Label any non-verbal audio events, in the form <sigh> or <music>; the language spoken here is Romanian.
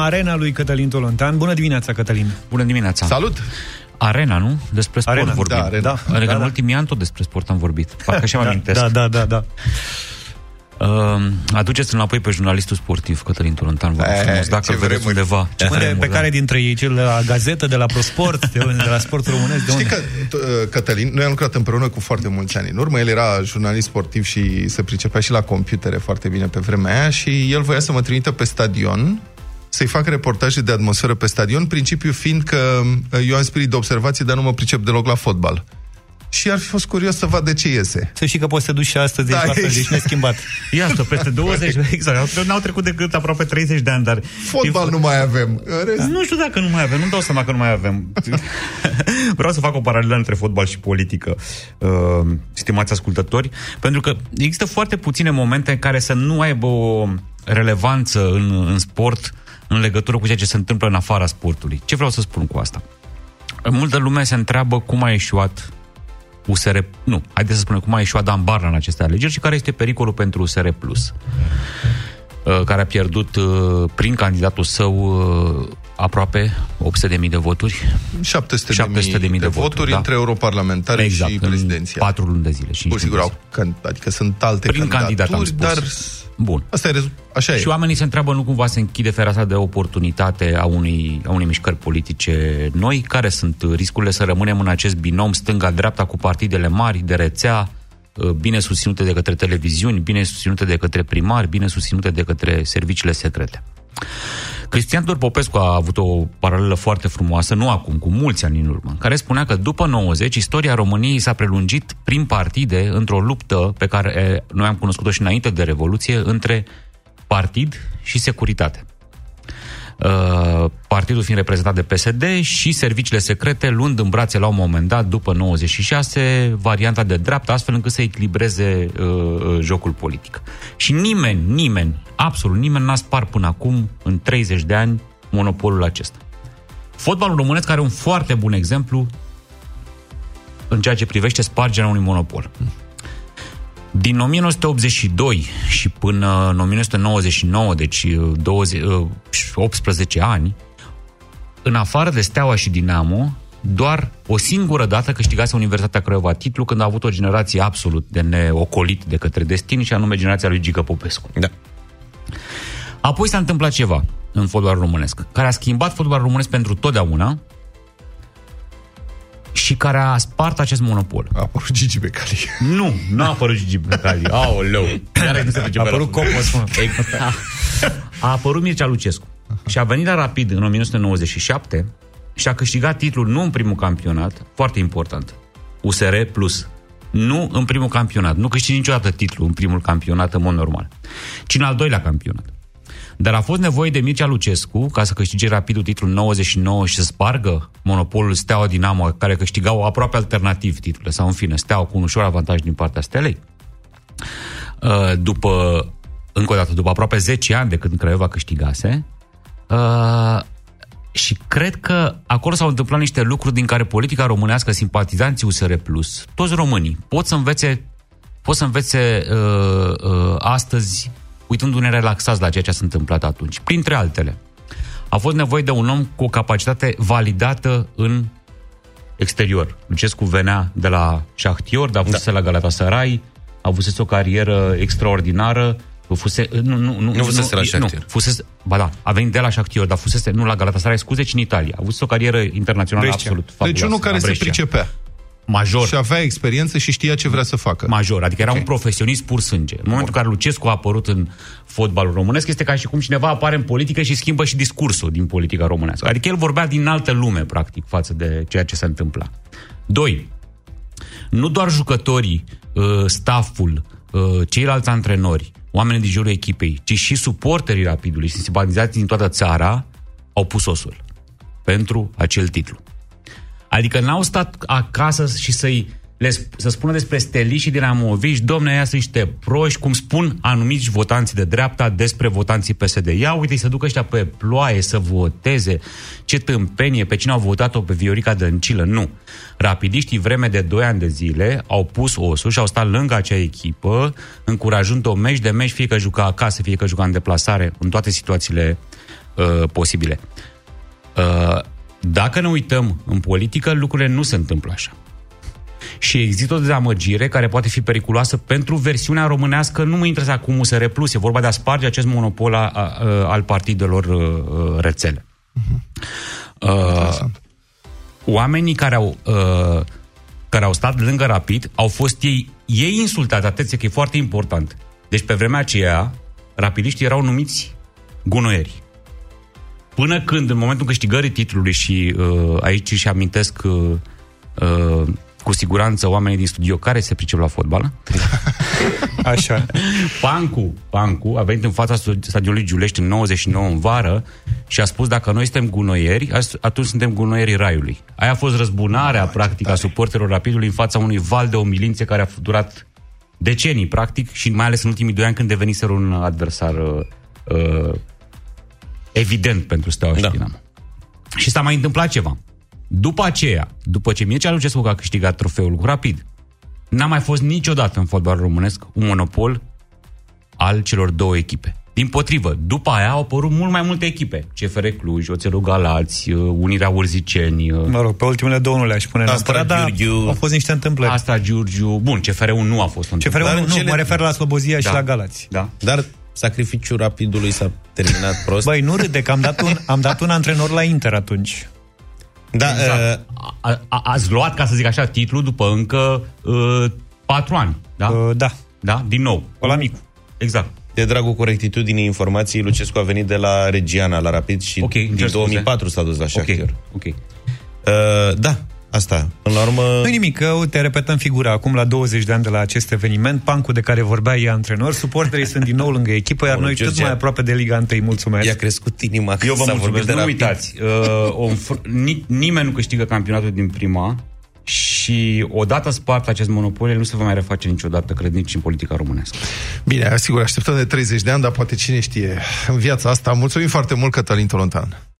Arena lui Cătălin Tolontan. Bună dimineața, Cătălin! Bună dimineața! Salut! Arena, nu? Despre sport Arena, vorbim. da, Arena. Da, Adică da, în da. ultimii ani tot despre sport am vorbit. Parcă așa mă amintesc. Da, da, da, da. Uh, aduceți înapoi pe jurnalistul sportiv, Cătălin Tolontan, vă rog E, frumos, dacă ce îl vedeți vremuri. undeva. Ce Unde, vremuri, pe da. care dintre ei? Cel de la gazetă, de la ProSport, de, unde, de la Sport Românesc? De Știi unde? că t- Cătălin, noi am lucrat împreună cu foarte mulți ani în urmă, el era jurnalist sportiv și se pricepea și la computere foarte bine pe vremea aia și el voia să mă trimită pe stadion să-i fac reportaje de atmosferă pe stadion, principiul fiind că uh, eu am spirit de observație, dar nu mă pricep deloc la fotbal. Și ar fi fost curios să vad de ce iese. Să știi că poți să te duci și astăzi, deci Da, la fel, exact. deci neschimbat. Ia asta, peste 20, exact. N-au trecut decât aproape 30 de ani, dar... Fotbal nu mai avem. În Rest, Nu știu dacă nu mai avem, nu dau seama că nu mai avem. <laughs> Vreau să fac o paralelă între fotbal și politică, uh, stimați ascultători, pentru că există foarte puține momente în care să nu aibă o relevanță în, în sport în legătură cu ceea ce se întâmplă în afara sportului. Ce vreau să spun cu asta? Multă lume se întreabă cum a ieșuat USR... Nu, haideți să spunem cum a ieșuat Dan Barna în aceste alegeri și care este pericolul pentru USR+. Plus uh, care a pierdut uh, prin candidatul său uh, aproape 800.000 de voturi. 700 de, 700 de mii de voturi, voturi da. între europarlamentari exact, și în prezidenția. 4 luni de zile. Și Pur nici și sigur, nu au, can- adică sunt alte Prin candidat am candidaturi, spus. dar Bun. asta e, rezu- așa Și e. oamenii se întreabă nu cumva se închide fereastra de oportunitate a unei, a unei mișcări politice noi? Care sunt riscurile să rămânem în acest binom stânga-dreapta cu partidele mari de rețea, uh, bine susținute de către televiziuni, bine susținute de către primari, bine susținute de către serviciile secrete? Cristian Tudor Popescu a avut o paralelă foarte frumoasă, nu acum, cu mulți ani în urmă, în care spunea că după 90, istoria României s-a prelungit prin partide într-o luptă pe care e, noi am cunoscut-o și înainte de Revoluție, între partid și securitate. Uh, partidul fiind reprezentat de PSD și serviciile secrete luând în brațe la un moment dat, după 96, varianta de dreapta, astfel încât să echilibreze uh, uh, jocul politic. Și nimeni, nimeni, absolut nimeni n-a spart până acum, în 30 de ani, monopolul acesta. Fotbalul românesc are un foarte bun exemplu în ceea ce privește spargerea unui monopol. Din 1982 și până în 1999, deci uh, 20, uh, 18 ani, în afară de Steaua și Dinamo, doar o singură dată câștigase Universitatea Craiova titlu când a avut o generație absolut de neocolit de către destin și anume generația lui Gică Popescu. Da. Apoi s-a întâmplat ceva în fotbalul românesc, care a schimbat fotbalul românesc pentru totdeauna și care a spart acest monopol. A apărut Gigi Becali. Nu, nu a apărut Gigi Becali. Aoleu. Iar nu se duce A pe apărut la- Copos, mă. Exact. A apărut Mircea Lucescu. Și a venit la Rapid în 1997 și a câștigat titlul nu în primul campionat, foarte important, USR Plus. Nu în primul campionat. Nu câștigi niciodată titlul în primul campionat în mod normal, ci în al doilea campionat. Dar a fost nevoie de Mircea Lucescu ca să câștige rapidul titlul 99 și să spargă monopolul Steaua Dinamo, care câștigau aproape alternativ titlurile, sau în fine, Steaua cu un ușor avantaj din partea Stelei. Uh, După, încă o dată, după aproape 10 ani de când Craiova câștigase, uh, și cred că acolo s-au întâmplat niște lucruri din care politica românească, simpatizanții USR+, toți românii, pot să învețe, pot să învețe uh, uh, astăzi, uitându-ne relaxați la ceea ce s-a întâmplat atunci. Printre altele, a fost nevoie de un om cu o capacitate validată în exterior. Lucescu venea de la Shahtior, dar fusese da. la Galatasaray, a avut o carieră extraordinară, fuse, nu, nu, nu, Nu fusese la Shakhtar. Nu, fusese, ba da, a venit de la Shahtior, dar fusese, nu la Galatasaray, scuze, ci în Italia. A avut o carieră internațională Brescia. absolut fabuloasă. Deci unul care la se Brescia. pricepea. Major. Și avea experiență și știa ce vrea să facă. Major, adică era Ok. un profesionist pur sânge. În momentul în care Lucescu a apărut în fotbalul românesc, este ca și cum cineva apare în politică și schimbă și discursul din politica românească. Adică el vorbea din altă lume, practic, față de ceea ce se întâmpla. Doi, nu doar jucătorii, uh, stafful, uh, ceilalți antrenori, oamenii din jurul echipei, ci și suporterii Rapidului și simpatizații din toată țara au pus osul pentru acel titlu. Adică n-au stat acasă și să-i le, sp- să spună despre stelișii din Amovici, domne, ea sunt niște proști, cum spun anumiți votanții de dreapta despre votanții PSD. Ia uite, să ducă ăștia pe ploaie să voteze, ce tâmpenie, pe cine au votat-o pe Viorica Dăncilă. Nu. Rapidiștii vreme de 2 ani de zile au pus osul și au stat lângă acea echipă, încurajând-o meci de meci, fie că juca acasă, fie că juca în deplasare, în toate situațiile uh, posibile. Uh, dacă ne uităm în politică, lucrurile nu se întâmplă așa. Și există o dezamăgire care poate fi periculoasă pentru versiunea românească. Nu mă interesează acum USR Plus, e vorba de a sparge acest monopol a, a, a, al partidelor uh, rețele. Uh, oamenii care au, uh, care au stat lângă Rapid au fost ei, ei insultați, atenție că e foarte important. Deci pe vremea aceea, rapidiștii erau numiți gunoieri. Până când, în momentul câștigării titlului și uh, aici și amintesc uh, uh, cu siguranță oamenii din studio care se pricep la fotbal. <laughs> Așa. Pancu, Pancu a venit în fața stadionului Giulești în 99 în vară și a spus dacă noi suntem gunoieri, atunci suntem gunoierii raiului. Aia a fost răzbunarea, practic, a suporterilor Rapidului în fața unui val de umilințe care a durat decenii, practic, și mai ales în ultimii doi ani când deveniseră un adversar uh, uh evident pentru Steaua da. și Dinamo. Și s-a mai întâmplat ceva. După aceea, după ce Mircea Lucescu a câștigat trofeul cu Rapid, n-a mai fost niciodată în fotbal românesc un monopol al celor două echipe. Din potrivă, după aia au apărut mult mai multe echipe. CFR Cluj, Oțelul Galați, uh, Unirea Urziceni. Uh, mă rog, pe ultimele două nu le-aș pune Astra dar au fost niște întâmplări. Asta Giurgiu. Bun, CFR-ul nu a fost un CFR-ul nu, cele... mă refer la Slobozia da. și la Galați. Da. Dar sacrificiul rapidului s-a terminat prost. Băi, nu râde, că am dat un, am dat un antrenor la Inter atunci. Da, exact. uh... a, a, ați luat, ca să zic așa, titlul după încă uh, patru ani, da? Uh, da. Da? Din nou. la micu. Exact. De dragul corectitudinii informației, Lucescu a venit de la Regiana, la Rapid și okay, din 2004 s-a dus la Shakhtar. Ok, ok. Uh, da, Asta, în la urmă... Nu nimic, că, uite, repetăm figura. Acum, la 20 de ani de la acest eveniment, Pancul de care vorbea e antrenor, suporterii sunt din nou lângă echipă, iar noi tot mai aproape de Liga 1. Mulțumesc. I-a crescut inima. Eu vă mulțumesc, nu uitați. Uh, fr- ni- nimeni nu câștigă campionatul din prima și odată spart acest monopol, el nu se va mai reface niciodată, cred, nici în politica românească. Bine, sigur, așteptăm de 30 de ani, dar poate cine știe în viața asta. Mulțumim foarte mult, Cătălin Tolontan.